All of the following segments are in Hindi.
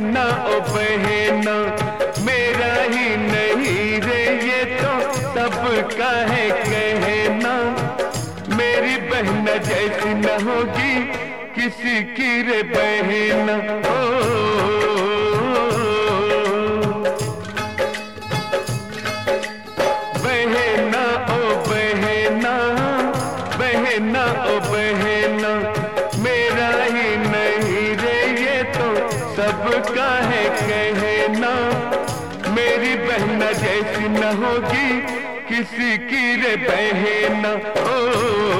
कहना ओ बहना मेरा ही नहीं रे ये तो सबका है कहना। मेरी बहन जैसी न होगी किसी की रे बहना। ओ, ओ, ओ, ओ सबका है कहना। मेरी बहना जैसी न होगी किसी की रे बहना। ओ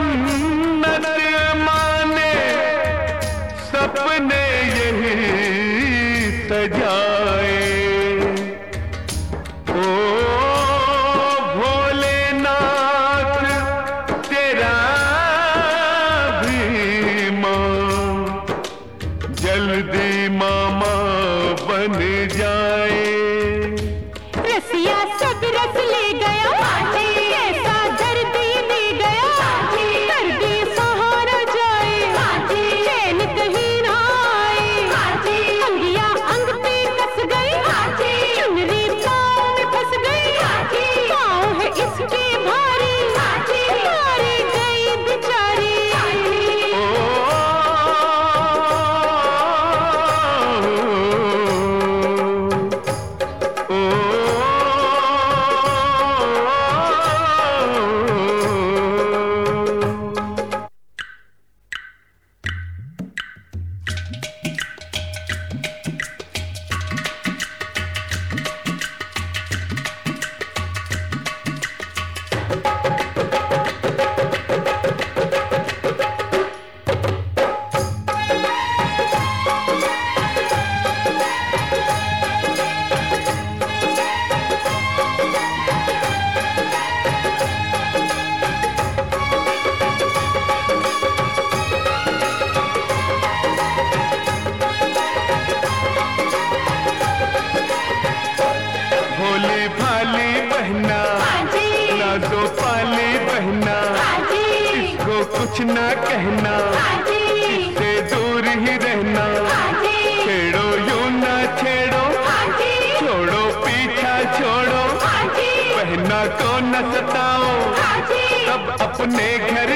मन्नत माने सपने यही सजाए कुछ ना कहना इससे दूर ही रहना। छेड़ो यूँ ना छेड़ो छोड़ो पीछा छोड़ो। पहना को न सताओ। सब अपने घर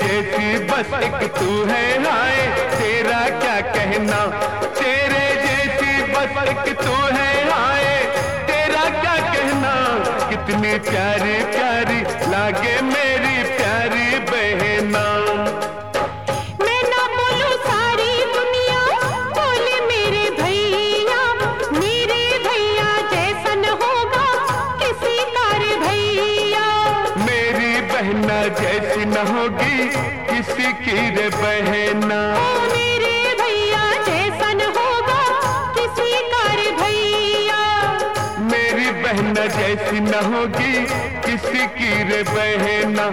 जैसी बस एक तू है, हाय, तेरा क्या कहना? तेरे जैसी बस एक तू है, हाय, तेरा क्या कहना? कितने प्यारे प्यारी बहना। मेरे भैया होगा किसी का रे भैया। मेरी बहना जैसी न होगी किसी की रे बहना